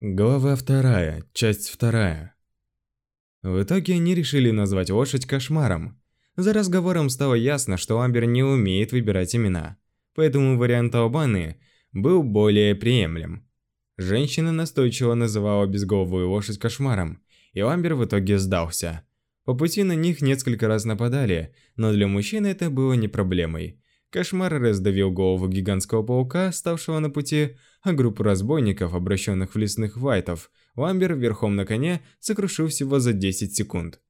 Глава вторая, часть вторая. В итоге они решили назвать лошадь кошмаром. За разговором стало ясно, что Амбер не умеет выбирать имена, поэтому вариант Албаны был более приемлем. Женщина настойчиво называла безголовую лошадь кошмаром, и Амбер в итоге сдался. По пути на них несколько раз нападали, но для мужчины это было не проблемой. Кошмар раздавил голову гигантского паука, ставшего на пути, а группу разбойников, обращенных в лесных вайтов, Ламбер верхом на коне сокрушил всего за 10 секунд.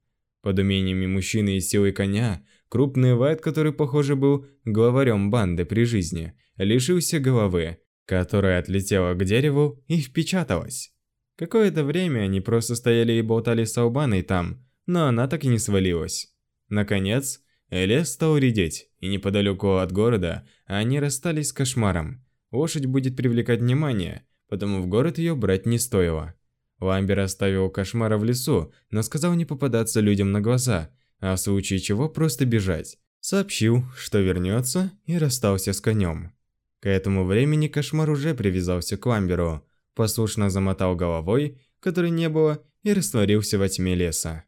Под умениями мужчины и силой коня, крупный вайт, который, похоже, был главарем банды при жизни, лишился головы, которая отлетела к дереву и впечаталась. Какое-то время они просто стояли и болтали с Албаной там, но она так и не свалилась. Наконец, Лес стал редеть, и неподалеку от города они расстались с кошмаром. Лошадь будет привлекать внимание, потому в город ее брать не стоило. Ламбер оставил кошмара в лесу, но сказал не попадаться людям на глаза, а в случае чего просто бежать. Сообщил, что вернется, и расстался с конем. К этому времени кошмар уже привязался к Ламберу, послушно замотал головой, которой не было, и растворился во тьме леса.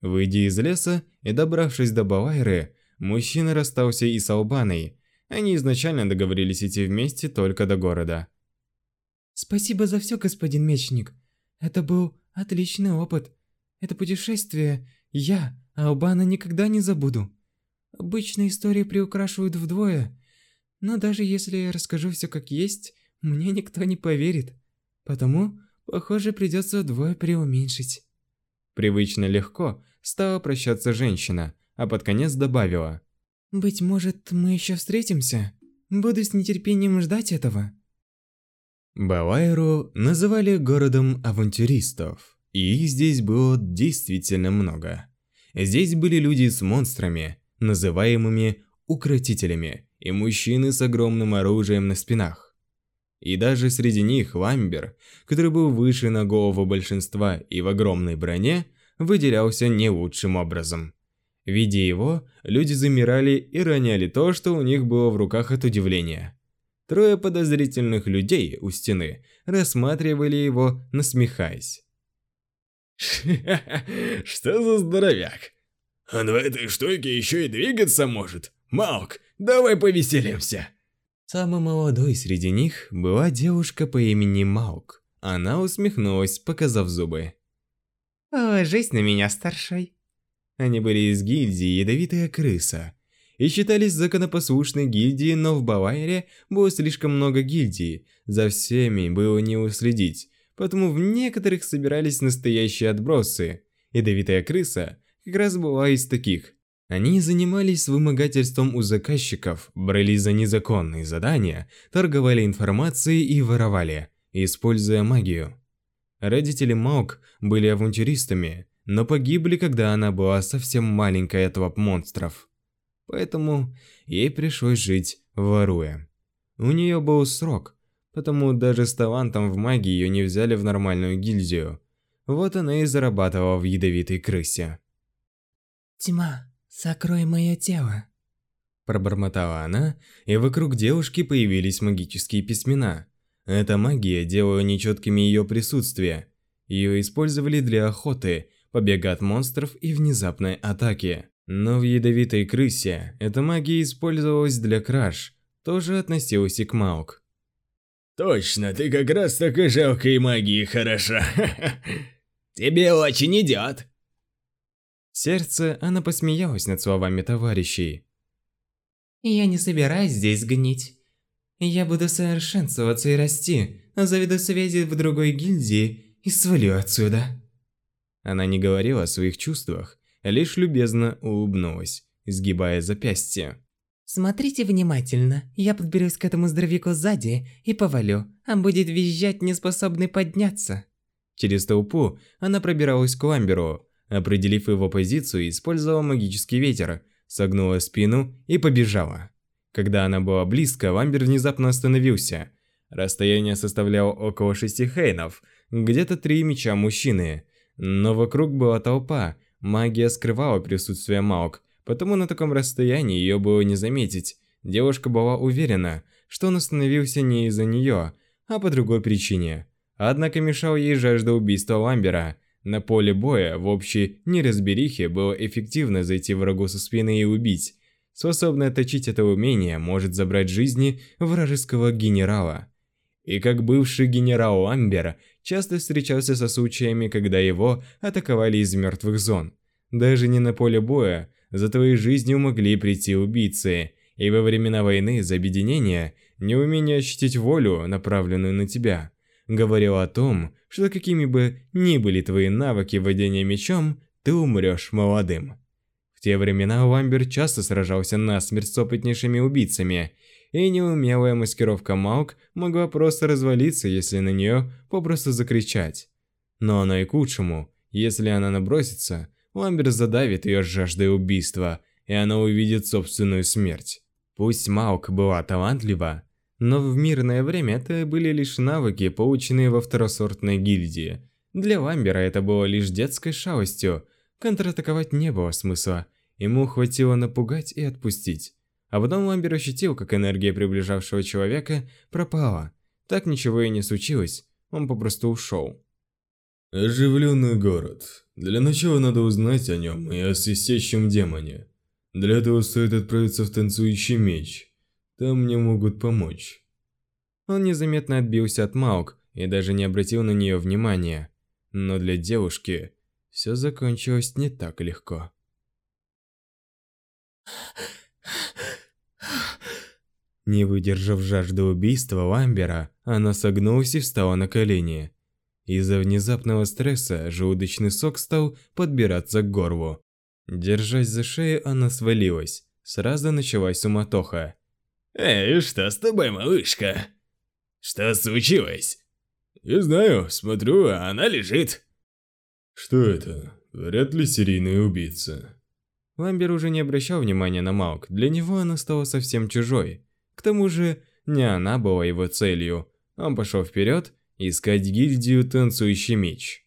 Выйдя из леса и добравшись до Балайры, мужчина расстался и с Албаной. Они изначально договорились идти вместе только до города. Спасибо за все, господин мечник. Это был отличный опыт. Это путешествие я, Албана, никогда не забуду. Обычно истории приукрашивают вдвое, но даже если я расскажу все как есть, мне никто не поверит. Потому, похоже, придется вдвое преуменьшить. Привычно легко стала прощаться женщина, а под конец добавила. «Быть может, мы еще встретимся? Буду с нетерпением ждать этого». Бавайру называли городом авантюристов, и их здесь было действительно много. Здесь были люди с монстрами, называемыми укротителями, и мужчины с огромным оружием на спинах. И даже среди них Ламбер, который был выше на голову большинства и в огромной броне, выделялся не лучшим образом. Видя его, люди замирали и роняли то, что у них было в руках от удивления. Трое подозрительных людей у стены рассматривали его, насмехаясь. Что за здоровяк? Он в этой штуке еще и двигаться может. Маук, давай повеселимся. Самой молодой среди них была девушка по имени Маук. Она усмехнулась, показав зубы. «Ложись на меня, старший». Они были из гильдии «Ядовитая крыса» и считались законопослушной гильдией, но в Бавайре было слишком много гильдий, за всеми было не уследить, поэтому в некоторых собирались настоящие отбросы. Ядовитая крыса как раз была из таких. Они занимались вымогательством у заказчиков, брали за незаконные задания, торговали информацией и воровали, используя магию. Родители Маук были авантюристами, но погибли, когда она была совсем маленькой от лап монстров. Поэтому ей пришлось жить воруя. У нее был срок, потому даже с талантом в магии ее не взяли в нормальную гильдию. Вот она и зарабатывала в ядовитой крысе. «Тьма, сокрой мое тело», Пробормотала она, и вокруг девушки появились магические письмена – эта магия делала нечеткими ее присутствие. Ее использовали для охоты, побега от монстров и внезапной атаки. Но в ядовитой крысе эта магия использовалась для краж, тоже относилась и к Маук. Точно, ты как раз такой жалкой магии хороша. Тебе очень идет. В сердце она посмеялась над словами товарищей. Я не собираюсь здесь гнить. Я буду совершенствоваться и расти, заведу связи в другой гильдии и свалю отсюда. Она не говорила о своих чувствах, лишь любезно улыбнулась, сгибая запястье. Смотрите внимательно, я подберусь к этому здоровяку сзади и повалю, а будет визжать неспособный подняться. Через толпу она пробиралась к Ламберу, определив его позицию, использовала магический ветер, согнула спину и побежала. Когда она была близко, Ламбер внезапно остановился. Расстояние составляло около шести хейнов, где-то три меча мужчины. Но вокруг была толпа, магия скрывала присутствие Маук, потому на таком расстоянии ее было не заметить. Девушка была уверена, что он остановился не из-за нее, а по другой причине. Однако мешал ей жажда убийства Ламбера. На поле боя в общей неразберихе было эффективно зайти врагу со спины и убить. Способный отточить это умение может забрать жизни вражеского генерала. И как бывший генерал Ламбер часто встречался со случаями, когда его атаковали из мертвых зон. Даже не на поле боя, за твоей жизнью могли прийти убийцы, и во времена войны за объединение неумение ощутить волю, направленную на тебя, говорило о том, что какими бы ни были твои навыки владения мечом, ты умрешь молодым. В те времена Ламбер часто сражался насмерть с опытнейшими убийцами, и неумелая маскировка Малк могла просто развалиться, если на нее попросту закричать. Но оно и к лучшему, если она набросится, Ламбер задавит ее жаждой убийства, и она увидит собственную смерть. Пусть Малк была талантлива, но в мирное время это были лишь навыки, полученные во второсортной гильдии. Для Ламбера это было лишь детской шалостью, контратаковать не было смысла, ему хватило напугать и отпустить. А потом Ламбер ощутил, как энергия приближавшего человека пропала. Так ничего и не случилось, он попросту ушел. Оживленный город. Для начала надо узнать о нем и о свистящем демоне. Для этого стоит отправиться в танцующий меч. Там мне могут помочь. Он незаметно отбился от Маук и даже не обратил на нее внимания. Но для девушки все закончилось не так легко. Не выдержав жажды убийства Ламбера, она согнулась и встала на колени. Из-за внезапного стресса желудочный сок стал подбираться к горлу. Держась за шею, она свалилась. Сразу началась суматоха. «Эй, что с тобой, малышка? Что случилось?» «Не знаю, смотрю, она лежит». «Что это? Вряд ли серийный убийца». Ламбер уже не обращал внимания на Малк, для него она стала совсем чужой. К тому же, не она была его целью. Он пошел вперед искать гильдию «Танцующий меч».